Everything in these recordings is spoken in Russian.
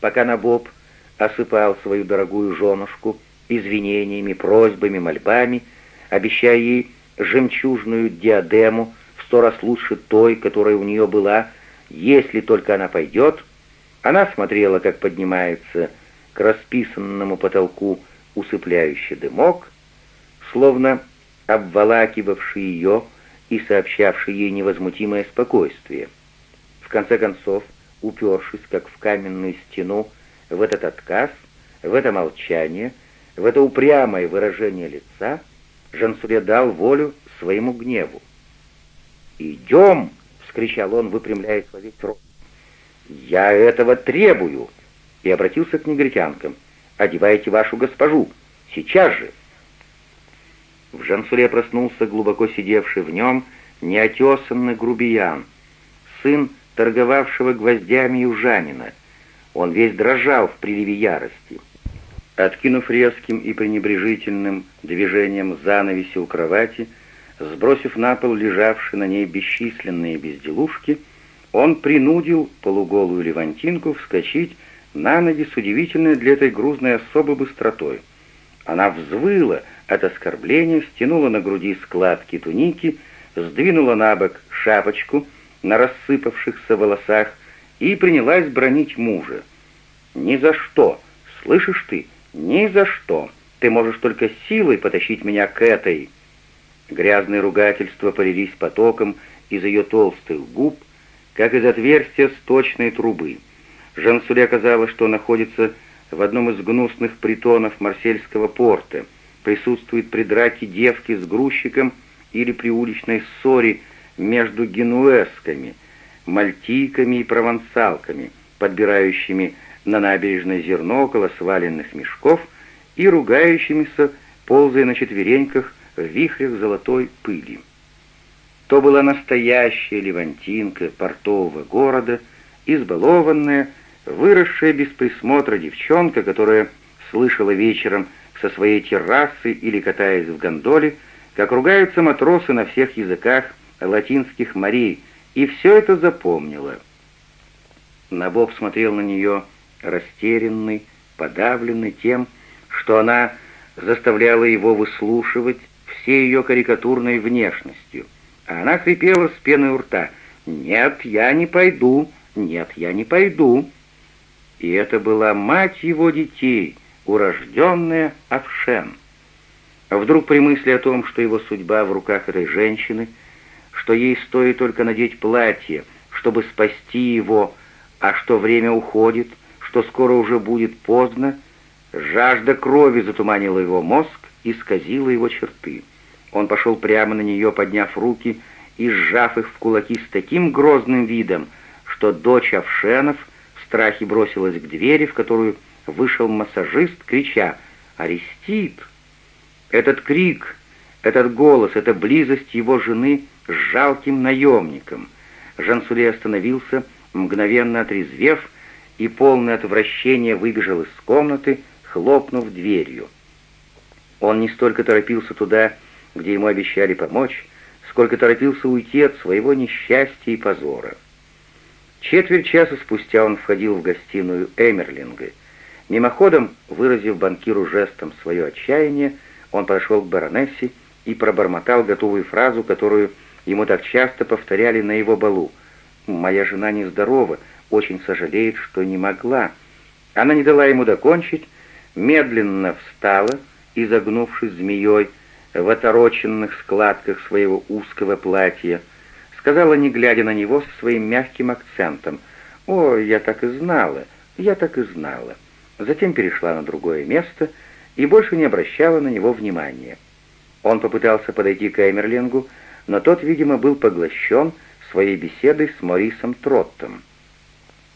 пока Набоб осыпал свою дорогую женушку извинениями, просьбами, мольбами, обещая ей жемчужную диадему в сто раз лучше той, которая у нее была, если только она пойдет, она смотрела, как поднимается к расписанному потолку усыпляющий дымок, словно обволакивавший ее и сообщавший ей невозмутимое спокойствие. В конце концов, упершись, как в каменную стену, в этот отказ, в это молчание, в это упрямое выражение лица, Жансуре дал волю своему гневу. «Идем!» — вскричал он, выпрямляясь во весь рост. «Я этого требую!» И обратился к негритянкам. «Одевайте вашу госпожу! Сейчас же!» В Жансуле проснулся глубоко сидевший в нем неотесанный грубиян, сын торговавшего гвоздями южанина. Он весь дрожал в приливе ярости. Откинув резким и пренебрежительным движением занавеси у кровати, сбросив на пол лежавшие на ней бесчисленные безделушки, он принудил полуголую левантинку вскочить на ноги с удивительной для этой грузной особы быстротой. Она взвыла от оскорбления, стянула на груди складки туники, сдвинула на бок шапочку на рассыпавшихся волосах и принялась бронить мужа. «Ни за что! Слышишь ты? Ни за что! Ты можешь только силой потащить меня к этой!» Грязные ругательства полились потоком из ее толстых губ, как из отверстия сточной трубы. Жансуле казалось, что находится в одном из гнусных притонов марсельского порта, присутствует при драке девки с грузчиком или при уличной ссоре между генуэзками, мальтийками и провансалками, подбирающими на набережной зерно около сваленных мешков и ругающимися, ползая на четвереньках в вихрях золотой пыли. То была настоящая левантинка портового города, избалованная, выросшая без присмотра девчонка, которая слышала вечером со своей террасы или катаясь в гондоле, как ругаются матросы на всех языках латинских морей, и все это запомнила. Набоб смотрел на нее растерянный, подавленный тем, что она заставляла его выслушивать всей ее карикатурной внешностью. А она хрипела с пеной у рта. «Нет, я не пойду! Нет, я не пойду!» И это была мать его детей, урожденная Авшен. Вдруг при мысли о том, что его судьба в руках этой женщины, что ей стоит только надеть платье, чтобы спасти его, а что время уходит, что скоро уже будет поздно, жажда крови затуманила его мозг и исказила его черты. Он пошел прямо на нее, подняв руки и сжав их в кулаки с таким грозным видом, что дочь Авшенов страхе бросилась к двери, в которую вышел массажист, крича «Арестит!». Этот крик, этот голос, эта близость его жены с жалким наемником. Жансуле остановился, мгновенно отрезвев, и полное отвращение выбежал из комнаты, хлопнув дверью. Он не столько торопился туда, где ему обещали помочь, сколько торопился уйти от своего несчастья и позора. Четверть часа спустя он входил в гостиную Эмерлинга. Мимоходом, выразив банкиру жестом свое отчаяние, он подошел к баронессе и пробормотал готовую фразу, которую ему так часто повторяли на его балу. «Моя жена нездорова, очень сожалеет, что не могла». Она не дала ему докончить, медленно встала, изогнувшись змеей в отороченных складках своего узкого платья, сказала, не глядя на него, со своим мягким акцентом. «О, я так и знала, я так и знала». Затем перешла на другое место и больше не обращала на него внимания. Он попытался подойти к Эмерлингу, но тот, видимо, был поглощен своей беседой с Морисом Троттом.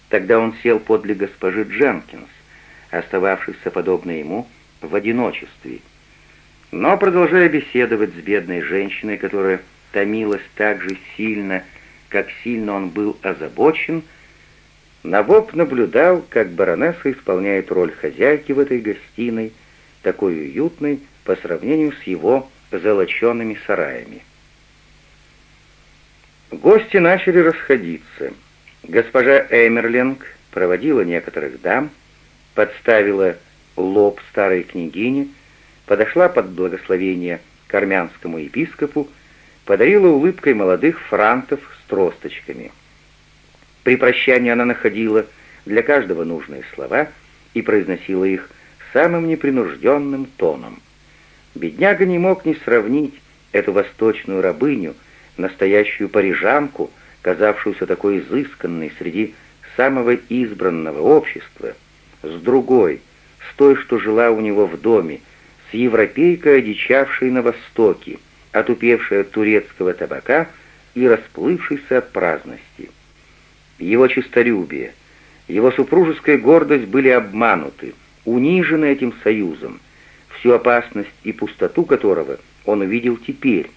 Тогда он сел подле госпожи Дженкинс, остававшейся, подобно ему, в одиночестве. Но, продолжая беседовать с бедной женщиной, которая томилась так же сильно, как сильно он был озабочен, Набоб наблюдал, как баронесса исполняет роль хозяйки в этой гостиной, такой уютной по сравнению с его золочеными сараями. Гости начали расходиться. Госпожа Эмерлинг проводила некоторых дам, подставила лоб старой княгине, подошла под благословение к армянскому епископу, подарила улыбкой молодых франтов с тросточками. При прощании она находила для каждого нужные слова и произносила их самым непринужденным тоном. Бедняга не мог не сравнить эту восточную рабыню, настоящую парижанку, казавшуюся такой изысканной среди самого избранного общества, с другой, с той, что жила у него в доме, с европейкой, одичавшей на Востоке, отупевшей от турецкого табака и расплывшейся от праздности. Его честолюбие, его супружеская гордость были обмануты, унижены этим союзом, всю опасность и пустоту которого он увидел теперь.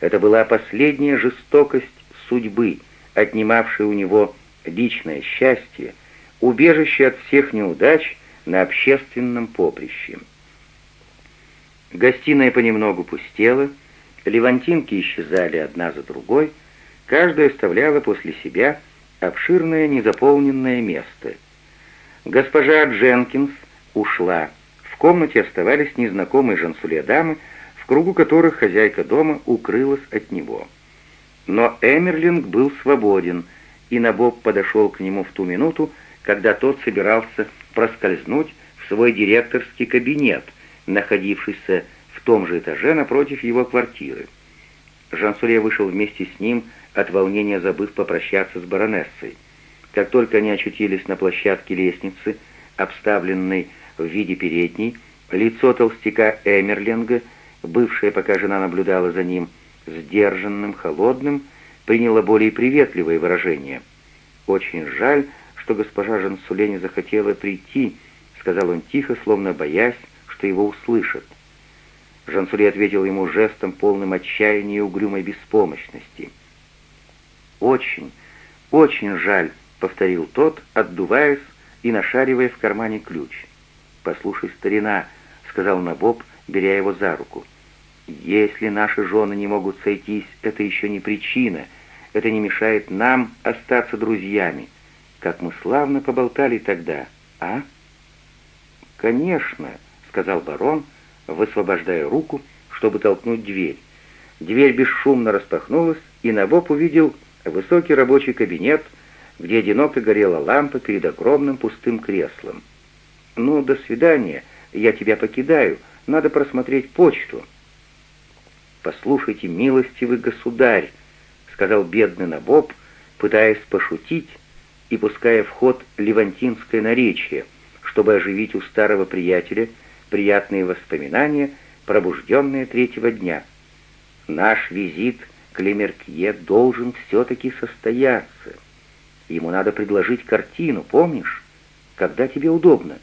Это была последняя жестокость судьбы, отнимавшая у него личное счастье, убежище от всех неудач на общественном поприще. Гостиная понемногу пустела, левантинки исчезали одна за другой, каждая оставляла после себя обширное незаполненное место. Госпожа Дженкинс ушла. Комнате оставались незнакомые Жансуле дамы, в кругу которых хозяйка дома укрылась от него. Но Эмерлинг был свободен, и Набоб подошел к нему в ту минуту, когда тот собирался проскользнуть в свой директорский кабинет, находившийся в том же этаже напротив его квартиры. Жансуле вышел вместе с ним, от волнения забыв попрощаться с баронессой. Как только они очутились на площадке лестницы, обставленной в виде передней, лицо толстяка Эмерлинга, бывшее, пока жена наблюдала за ним, сдержанным, холодным, приняло более приветливое выражение. «Очень жаль, что госпожа Жансуле не захотела прийти», — сказал он тихо, словно боясь, что его услышат. Жансуле ответил ему жестом, полным отчаяния и угрюмой беспомощности. «Очень, очень жаль», — повторил тот, отдуваясь и нашаривая в кармане ключ. «Послушай, старина», — сказал Набоб, беря его за руку, — «если наши жены не могут сойтись, это еще не причина, это не мешает нам остаться друзьями. Как мы славно поболтали тогда, а?» «Конечно», — сказал барон, высвобождая руку, чтобы толкнуть дверь. Дверь бесшумно распахнулась, и Набоб увидел высокий рабочий кабинет, где одиноко горела лампа перед огромным пустым креслом. «Ну, до свидания, я тебя покидаю, надо просмотреть почту». «Послушайте, милостивый государь», — сказал бедный Набоб, пытаясь пошутить и пуская в ход левантинское наречие, чтобы оживить у старого приятеля приятные воспоминания, пробужденные третьего дня. «Наш визит к Лемеркье должен все-таки состояться. Ему надо предложить картину, помнишь? Когда тебе удобно?»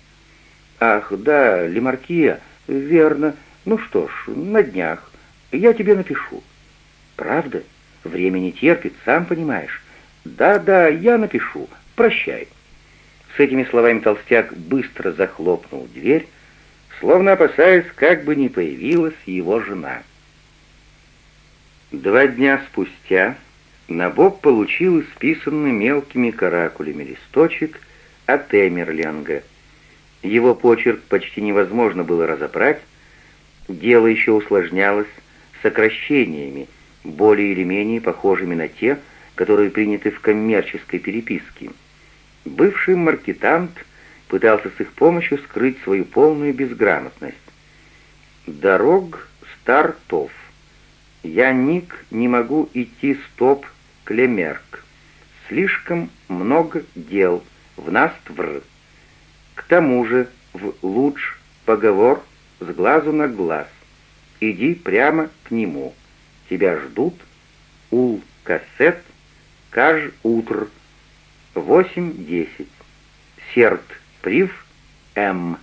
«Ах, да, Лемаркия, верно. Ну что ж, на днях. Я тебе напишу». «Правда? Время не терпит, сам понимаешь». «Да-да, я напишу. Прощай». С этими словами толстяк быстро захлопнул дверь, словно опасаясь, как бы не появилась его жена. Два дня спустя Набоб получил исписанный мелкими каракулями листочек от Эмерлинга — его почерк почти невозможно было разобрать. Дело еще усложнялось сокращениями, более или менее похожими на те, которые приняты в коммерческой переписке. Бывший маркетант пытался с их помощью скрыть свою полную безграмотность. «Дорог стартов. Я, Ник, не могу идти стоп Клемерк. Слишком много дел. В нас твр. К тому же в луч поговор с глазу на глаз. Иди прямо к нему. Тебя ждут. Ул кассет. Каж утр. Восемь-десять. Серт прив. М.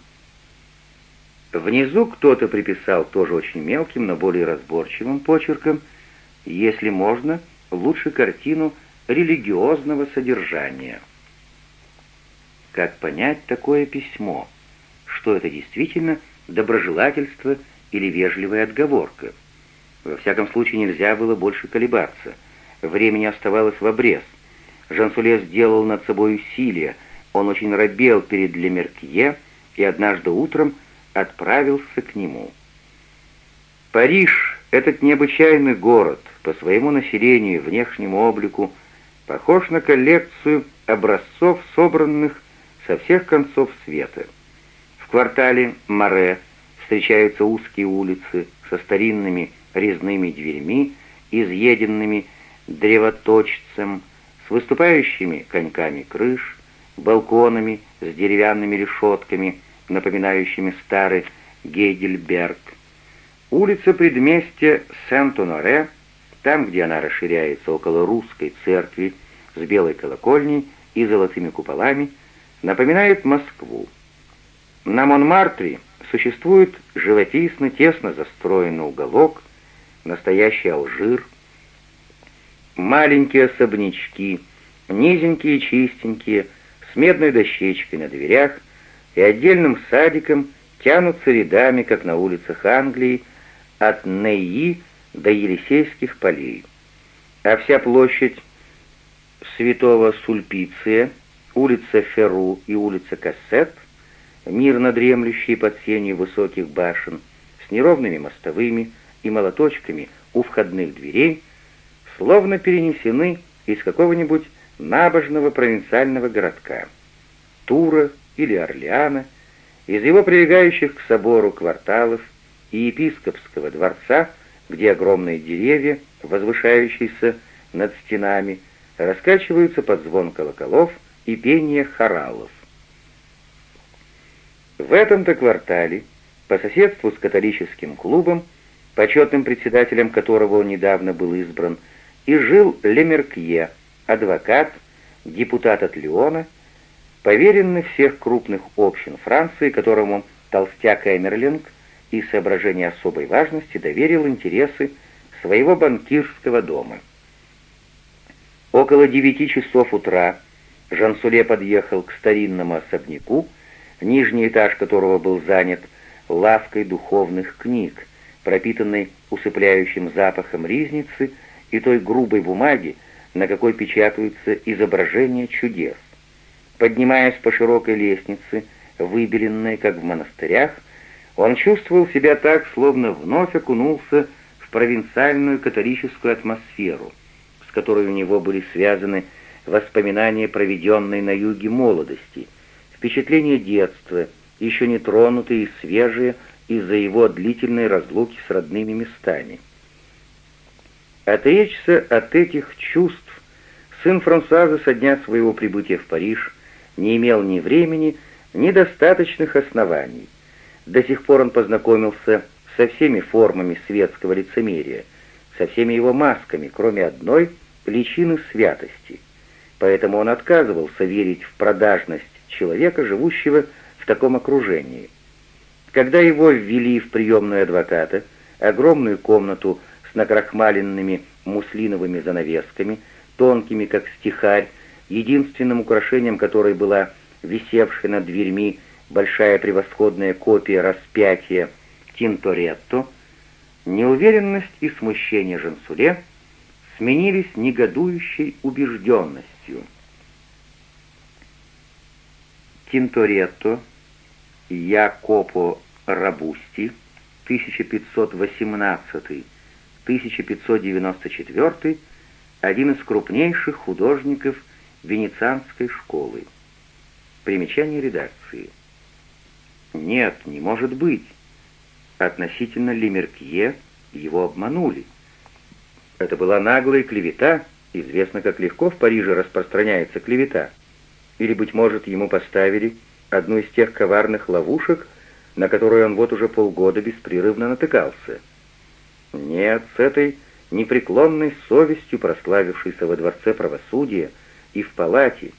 Внизу кто-то приписал тоже очень мелким, но более разборчивым почерком, если можно, лучше картину религиозного содержания. Как понять такое письмо? Что это действительно доброжелательство или вежливая отговорка? Во всяком случае, нельзя было больше колебаться. Времени оставалось в обрез. Жансуле сделал над собой усилие. Он очень робел перед Лемеркье и однажды утром отправился к нему. Париж, этот необычайный город, по своему населению и внешнему облику, похож на коллекцию образцов, собранных со всех концов света. В квартале Море встречаются узкие улицы со старинными резными дверьми, изъеденными древоточцем, с выступающими коньками крыш, балконами с деревянными решетками, напоминающими старый Гейдельберг. Улица предместья Сент-Оноре, там, где она расширяется около русской церкви с белой колокольней и золотыми куполами, напоминает Москву. На Монмартре существует живописно, тесно застроенный уголок, настоящий Алжир, маленькие особнячки, низенькие чистенькие, с медной дощечкой на дверях и отдельным садиком тянутся рядами, как на улицах Англии, от Нейи до Елисейских полей. А вся площадь Святого Сульпиция, улица Феру и улица Кассет, мирно дремлющие под сенью высоких башен, с неровными мостовыми и молоточками у входных дверей, словно перенесены из какого-нибудь набожного провинциального городка, Тура или Орлеана, из его прилегающих к собору кварталов и епископского дворца, где огромные деревья, возвышающиеся над стенами, раскачиваются под звон колоколов и пение хоралов. В этом-то квартале, по соседству с католическим клубом, почетным председателем которого он недавно был избран, и жил Лемеркье, адвокат, депутат от Леона, поверенный всех крупных общин Франции, которому толстяк Эмерлинг из соображения особой важности доверил интересы своего банкирского дома. Около девяти часов утра Жансуле подъехал к старинному особняку, нижний этаж которого был занят лавкой духовных книг, пропитанной усыпляющим запахом ризницы и той грубой бумаги, на какой печатаются изображения чудес. Поднимаясь по широкой лестнице, выбеленной, как в монастырях, он чувствовал себя так, словно вновь окунулся в провинциальную католическую атмосферу, с которой у него были связаны воспоминания, проведенной на юге молодости, впечатления детства, еще не тронутые и свежие из-за его длительной разлуки с родными местами. Отречься от этих чувств сын Франсуаза со дня своего прибытия в Париж не имел ни времени, ни достаточных оснований. До сих пор он познакомился со всеми формами светского лицемерия, со всеми его масками, кроме одной — личины святости. Поэтому он отказывался верить в продажность человека, живущего в таком окружении. Когда его ввели в приемную адвоката, огромную комнату с накрахмаленными муслиновыми занавесками, тонкими, как стихарь, единственным украшением которой была висевшая над дверьми большая превосходная копия распятия Тинторетто, неуверенность и смущение Жансуле сменились негодующей убежденностью. Тинторетто, Якопо Рабусти, 1518-1594, один из крупнейших художников Венецианской школы. Примечание редакции. Нет, не может быть. Относительно Лемеркье его обманули. Это была наглая клевета, известно, как легко в Париже распространяется клевета. Или, быть может, ему поставили одну из тех коварных ловушек, на которую он вот уже полгода беспрерывно натыкался. Нет, с этой непреклонной совестью, прославившейся во Дворце правосудия и в палате,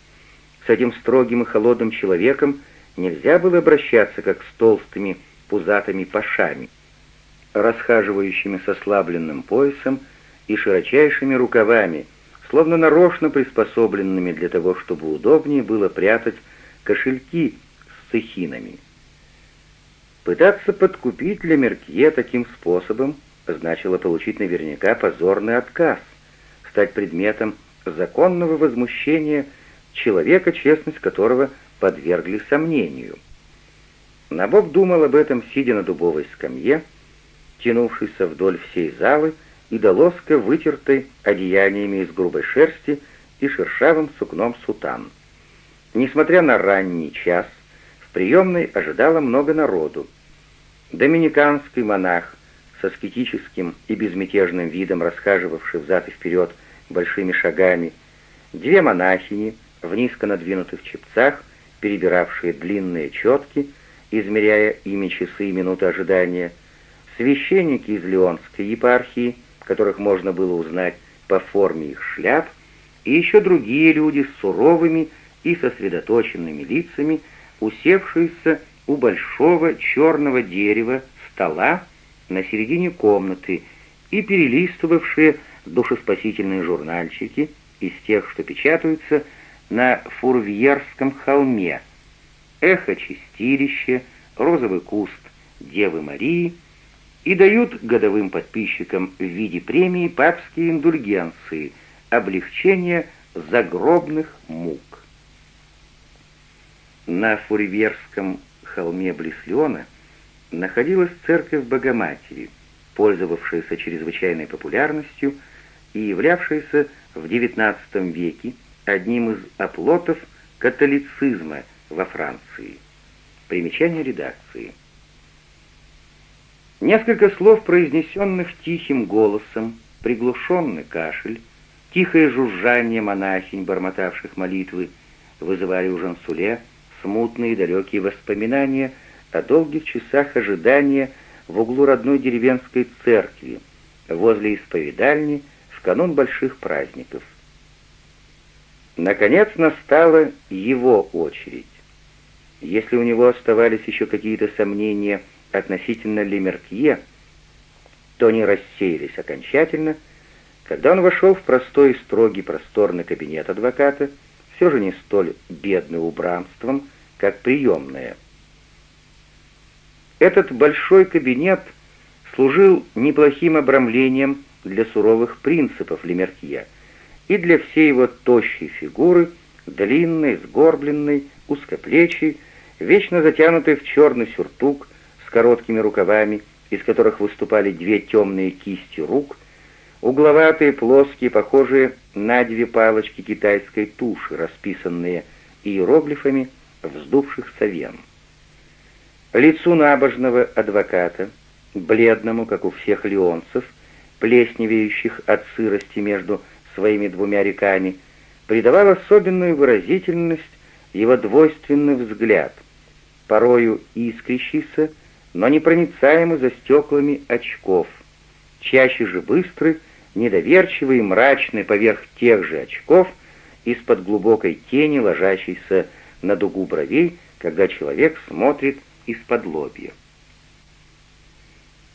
с этим строгим и холодным человеком нельзя было обращаться, как с толстыми пузатыми пашами, расхаживающими со слабленным поясом и широчайшими рукавами, словно нарочно приспособленными для того, чтобы удобнее было прятать кошельки с цехинами. Пытаться подкупить Лемеркье таким способом значило получить наверняка позорный отказ, стать предметом законного возмущения человека, честность которого подвергли сомнению. Набок думал об этом, сидя на дубовой скамье, тянувшейся вдоль всей залы и до лоска вытертой одеяниями из грубой шерсти и шершавым сукном сутан. Несмотря на ранний час, в приемной ожидало много народу. Доминиканский монах с аскетическим и безмятежным видом, расхаживавший взад и вперед большими шагами, две монахини в низко надвинутых чепцах, перебиравшие длинные четки, измеряя ими часы и минуты ожидания, священники из Леонской епархии, которых можно было узнать по форме их шляп, и еще другие люди с суровыми и сосредоточенными лицами, усевшиеся у большого черного дерева стола на середине комнаты и перелистывавшие душеспасительные журнальчики из тех, что печатаются на Фурвьерском холме, эхо чистилище, розовый куст Девы Марии и дают годовым подписчикам в виде премии папские индульгенции, облегчение загробных мук. На Фурвьерском холме близ находилась церковь Богоматери, пользовавшаяся чрезвычайной популярностью и являвшаяся в XIX веке одним из оплотов католицизма во Франции. Примечание редакции. Несколько слов, произнесенных тихим голосом, приглушенный кашель, тихое жужжание монахинь, бормотавших молитвы, вызывали у Жансуле смутные далекие воспоминания о долгих часах ожидания в углу родной деревенской церкви, возле исповедальни, в канун больших праздников. Наконец настала его очередь. Если у него оставались еще какие-то сомнения относительно Лемеркье, то они рассеялись окончательно, когда он вошел в простой и строгий просторный кабинет адвоката, все же не столь бедный убранством, как приемная. Этот большой кабинет служил неплохим обрамлением для суровых принципов Лемеркье — и для всей его тощей фигуры, длинной, сгорбленной, узкоплечей, вечно затянутой в черный сюртук с короткими рукавами, из которых выступали две темные кисти рук, угловатые, плоские, похожие на две палочки китайской туши, расписанные иероглифами вздувшихся вен. Лицу набожного адвоката, бледному, как у всех леонцев, плесневеющих от сырости между своими двумя реками, придавал особенную выразительность его двойственный взгляд, порою искрящийся, но непроницаемый за стеклами очков, чаще же быстрый, недоверчивый и мрачный поверх тех же очков, из-под глубокой тени, ложащейся на дугу бровей, когда человек смотрит из-под лобья.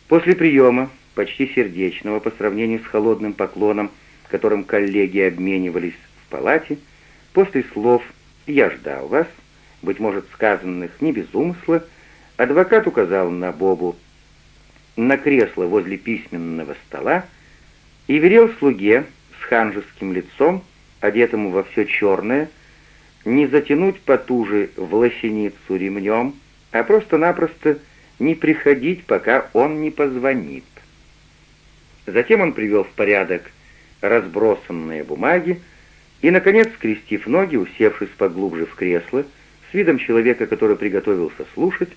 После приема, почти сердечного по сравнению с холодным поклоном, которым коллеги обменивались в палате, после слов «я ждал вас», быть может, сказанных не без умысла, адвокат указал на Бобу на кресло возле письменного стола и велел слуге с ханжеским лицом, одетому во все черное, не затянуть потуже в лосиницу ремнем, а просто-напросто не приходить, пока он не позвонит. Затем он привел в порядок разбросанные бумаги и, наконец, скрестив ноги, усевшись поглубже в кресло, с видом человека, который приготовился слушать,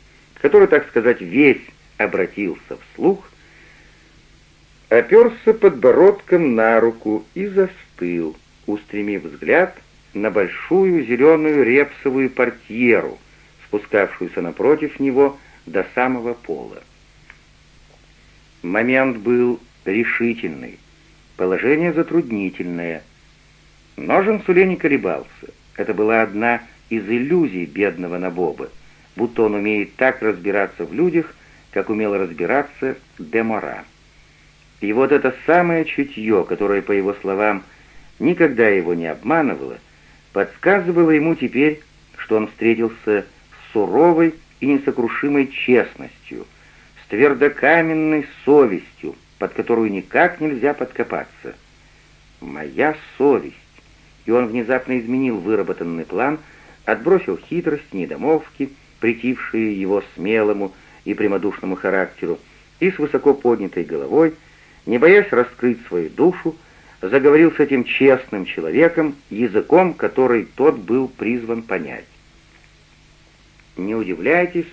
который, так сказать, весь обратился вслух, оперся подбородком на руку и застыл, устремив взгляд на большую зеленую репсовую портьеру, спускавшуюся напротив него до самого пола. Момент был решительный. Положение затруднительное. Но Жансуле не колебался. Это была одна из иллюзий бедного Набоба, будто он умеет так разбираться в людях, как умел разбираться Демора. И вот это самое чутье, которое, по его словам, никогда его не обманывало, подсказывало ему теперь, что он встретился с суровой и несокрушимой честностью, с твердокаменной совестью, под которую никак нельзя подкопаться. Моя совесть. И он внезапно изменил выработанный план, отбросил хитрость, недомолвки, притившие его смелому и прямодушному характеру, и с высоко поднятой головой, не боясь раскрыть свою душу, заговорил с этим честным человеком языком, который тот был призван понять. «Не удивляйтесь,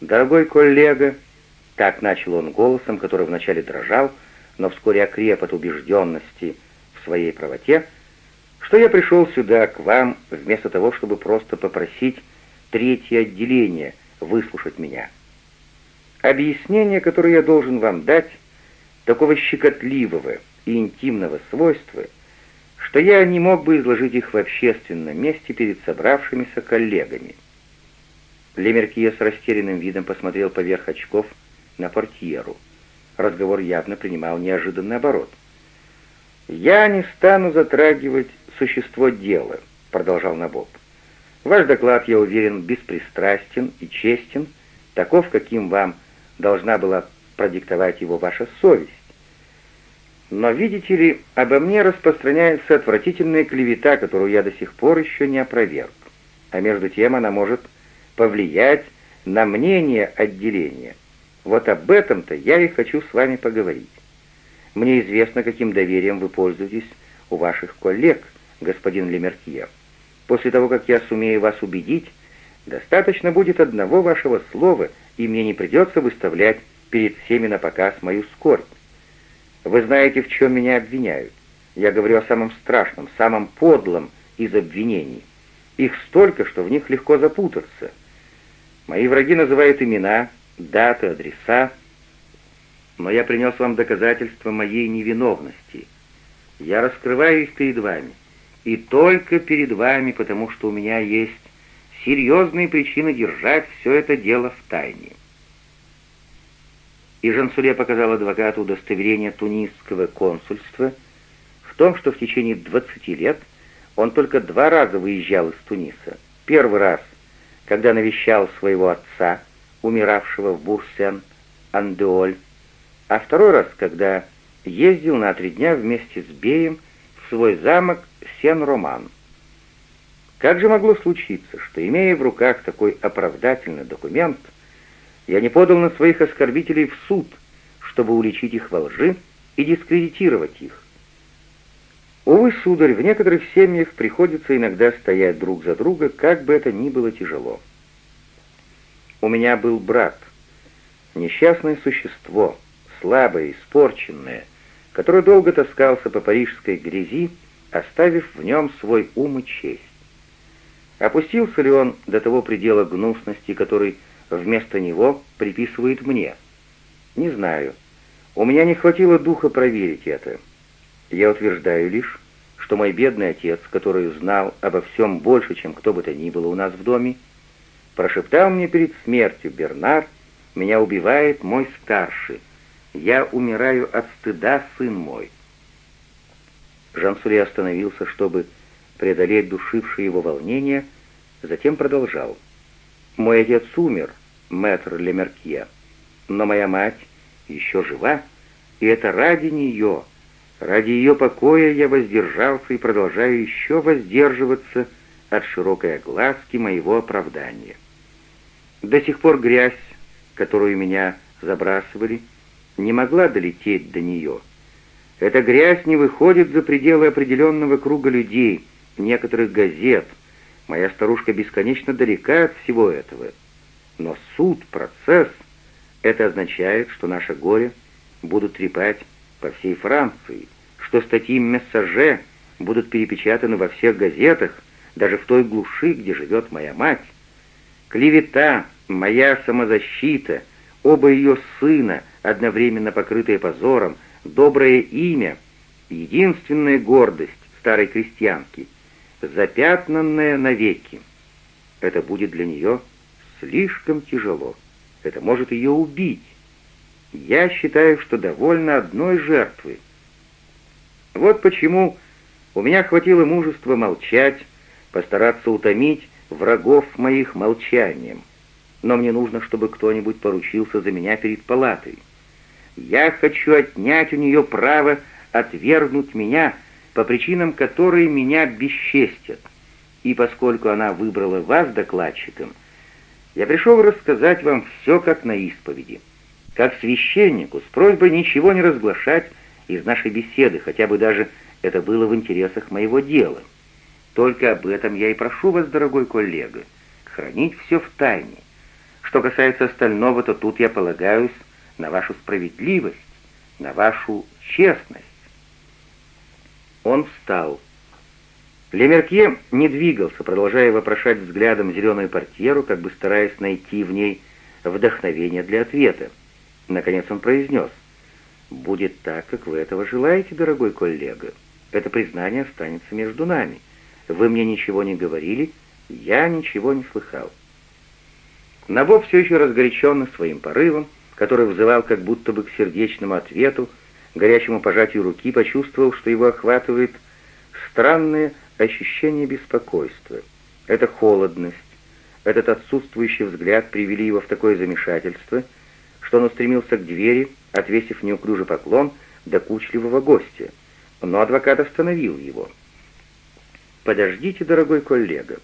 дорогой коллега», — так начал он голосом, который вначале дрожал, но вскоре окреп от убежденности в своей правоте, что я пришел сюда к вам вместо того, чтобы просто попросить третье отделение выслушать меня. Объяснение, которое я должен вам дать, такого щекотливого и интимного свойства, что я не мог бы изложить их в общественном месте перед собравшимися коллегами. Лемеркие с растерянным видом посмотрел поверх очков на портьеру. Разговор явно принимал неожиданный оборот. «Я не стану затрагивать существо дела», — продолжал Набоб. «Ваш доклад, я уверен, беспристрастен и честен, таков, каким вам должна была продиктовать его ваша совесть. Но, видите ли, обо мне распространяется отвратительная клевета, которую я до сих пор еще не опроверг. А между тем она может повлиять на мнение отделения. Вот об этом-то я и хочу с вами поговорить. Мне известно, каким доверием вы пользуетесь у ваших коллег, господин Лемеркье. После того, как я сумею вас убедить, достаточно будет одного вашего слова, и мне не придется выставлять перед всеми на показ мою скорбь. Вы знаете, в чем меня обвиняют. Я говорю о самом страшном, самом подлом из обвинений. Их столько, что в них легко запутаться. Мои враги называют имена, даты, адреса, но я принес вам доказательства моей невиновности. Я раскрываю их перед вами, и только перед вами, потому что у меня есть серьезные причины держать все это дело в тайне. И Жансуле показал адвокату удостоверение тунисского консульства в том, что в течение 20 лет он только два раза выезжал из Туниса. Первый раз, когда навещал своего отца, умиравшего в Бурсен-Андеоль, а второй раз, когда ездил на три дня вместе с Беем свой замок Сен-Роман. Как же могло случиться, что, имея в руках такой оправдательный документ, я не подал на своих оскорбителей в суд, чтобы уличить их во лжи и дискредитировать их? Увы, сударь, в некоторых семьях приходится иногда стоять друг за друга, как бы это ни было тяжело. У меня был брат, несчастное существо, слабое, испорченное, который долго таскался по парижской грязи, оставив в нем свой ум и честь. Опустился ли он до того предела гнусности, который вместо него приписывает мне? Не знаю. У меня не хватило духа проверить это. Я утверждаю лишь, что мой бедный отец, который знал обо всем больше, чем кто бы то ни было у нас в доме, прошептал мне перед смертью, «Бернар, меня убивает мой старший. Я умираю от стыда, сын мой». Жансури остановился, чтобы преодолеть душившее его волнение, затем продолжал. «Мой отец умер, мэтр Лемеркье, но моя мать еще жива, и это ради нее, ради ее покоя я воздержался и продолжаю еще воздерживаться от широкой огласки моего оправдания. До сих пор грязь, которую меня забрасывали, не могла долететь до нее. Эта грязь не выходит за пределы определенного круга людей — некоторых газет. Моя старушка бесконечно далека от всего этого. Но суд, процесс — это означает, что наше горе будут трепать по всей Франции, что статьи «Мессаже» будут перепечатаны во всех газетах, даже в той глуши, где живет моя мать. Клевета, моя самозащита, оба ее сына, одновременно покрытые позором, доброе имя, единственная гордость старой крестьянки — запятнанная навеки. Это будет для нее слишком тяжело. Это может ее убить. Я считаю, что довольно одной жертвы. Вот почему у меня хватило мужества молчать, постараться утомить врагов моих молчанием. Но мне нужно, чтобы кто-нибудь поручился за меня перед палатой. Я хочу отнять у нее право отвергнуть меня, по причинам которые меня бесчестят. и поскольку она выбрала вас докладчиком, я пришел рассказать вам все как на исповеди, как священнику, с просьбой ничего не разглашать из нашей беседы, хотя бы даже это было в интересах моего дела. Только об этом я и прошу вас, дорогой коллега, хранить все в тайне. Что касается остального, то тут я полагаюсь на вашу справедливость, на вашу честность. Он встал. Лемеркье не двигался, продолжая вопрошать взглядом зеленую портьеру, как бы стараясь найти в ней вдохновение для ответа. Наконец он произнес. «Будет так, как вы этого желаете, дорогой коллега. Это признание останется между нами. Вы мне ничего не говорили, я ничего не слыхал». Набоб все еще разгоряченный своим порывом, который вызывал как будто бы к сердечному ответу, горячему пожатию руки, почувствовал, что его охватывает странное ощущение беспокойства. Эта холодность, этот отсутствующий взгляд привели его в такое замешательство, что он устремился к двери, отвесив неуклюжий поклон докучливого гостя. Но адвокат остановил его. «Подождите, дорогой коллега.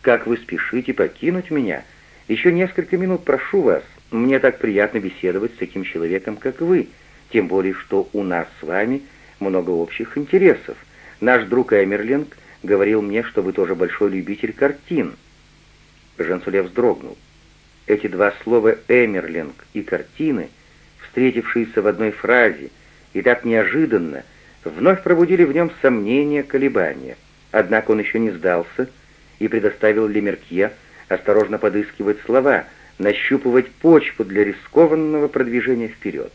Как вы спешите покинуть меня? Еще несколько минут прошу вас. Мне так приятно беседовать с таким человеком, как вы, тем более, что у нас с вами много общих интересов. Наш друг Эмерлинг говорил мне, что вы тоже большой любитель картин». Жансуле вздрогнул. Эти два слова «Эмерлинг» и «картины», встретившиеся в одной фразе и так неожиданно, вновь пробудили в нем сомнения, колебания. Однако он еще не сдался и предоставил Лемеркье осторожно подыскивать слова, нащупывать почву для рискованного продвижения вперед.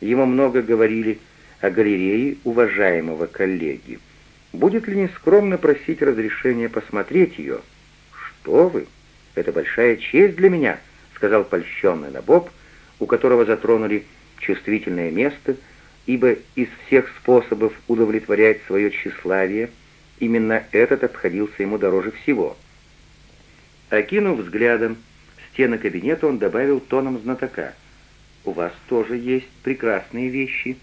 Ему много говорили о галерее уважаемого коллеги. Будет ли нескромно просить разрешения посмотреть ее? «Что вы? Это большая честь для меня», — сказал польщенный Набоб, у которого затронули чувствительное место, ибо из всех способов удовлетворять свое тщеславие именно этот обходился ему дороже всего. Окинув взглядом стены кабинета, он добавил тоном знатока. «У вас тоже есть прекрасные вещи».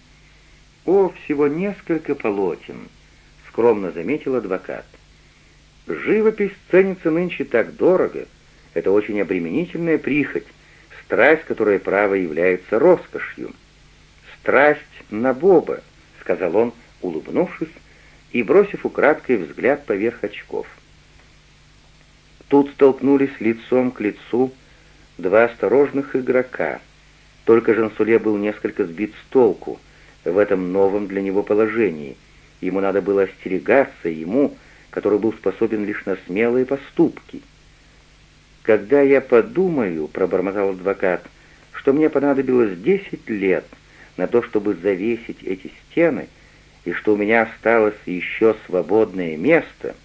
«О, всего несколько полотен», скромно заметил адвокат. Живопись ценится нынче так дорого. Это очень обременительная прихоть, страсть, которая право является роскошью. Страсть на Боба, сказал он, улыбнувшись и бросив украдкой взгляд поверх очков. Тут столкнулись лицом к лицу два осторожных игрока. Только Жансуле был несколько сбит с толку в этом новом для него положении — Ему надо было остерегаться, ему, который был способен лишь на смелые поступки. «Когда я подумаю», — пробормотал адвокат, — «что мне понадобилось десять лет на то, чтобы завесить эти стены, и что у меня осталось еще свободное место».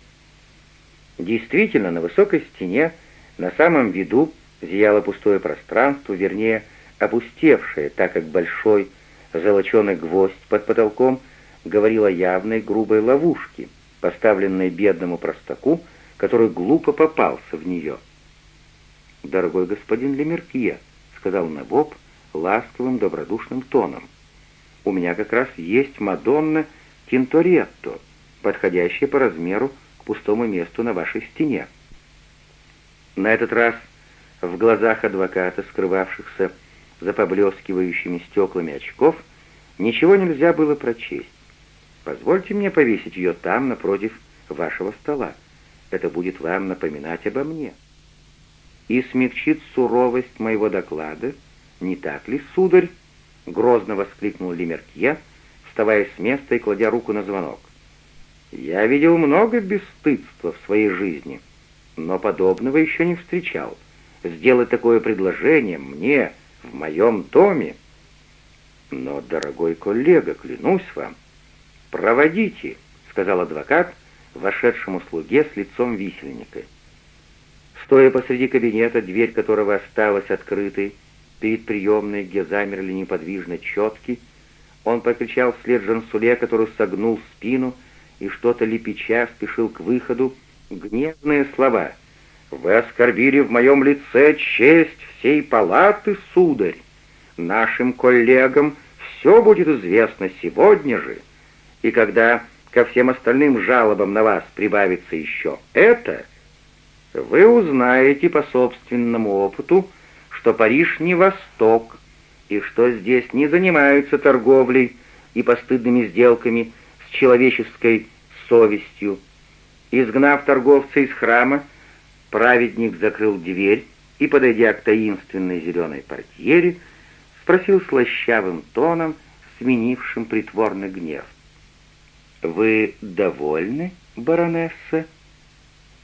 Действительно, на высокой стене, на самом виду, зияло пустое пространство, вернее, опустевшее, так как большой золоченый гвоздь под потолком — говорил о явной грубой ловушке, поставленной бедному простаку, который глупо попался в нее. «Дорогой господин Лемеркье», — сказал Набоб ласковым добродушным тоном, — «у меня как раз есть Мадонна Тинторетто, подходящая по размеру пустому месту на вашей стене». На этот раз в глазах адвоката, скрывавшихся за поблескивающими стеклами очков, ничего нельзя было прочесть. Позвольте мне повесить ее там, напротив вашего стола. Это будет вам напоминать обо мне. И смягчит суровость моего доклада, не так ли, сударь? Грозно воскликнул Лемеркье, вставая с места и кладя руку на звонок. Я видел много бесстыдства в своей жизни, но подобного еще не встречал. Сделать такое предложение мне в моем доме... Но, дорогой коллега, клянусь вам, «Проводите», — сказал адвокат, вошедшему слуге с лицом висельника. Стоя посреди кабинета, дверь которого осталась открытой, перед приемной, где замерли неподвижно четки, он покричал вслед Жансуле, который согнул спину и что-то лепеча спешил к выходу, гневные слова. «Вы оскорбили в моем лице честь всей палаты, сударь! Нашим коллегам все будет известно сегодня же!» и когда ко всем остальным жалобам на вас прибавится еще это, вы узнаете по собственному опыту, что Париж не Восток, и что здесь не занимаются торговлей и постыдными сделками человеческой совестью. Изгнав торговца из храма, праведник закрыл дверь и, подойдя к таинственной зеленой портьере, спросил слащавым тоном, сменившим притворный гнев. «Вы довольны, баронесса?»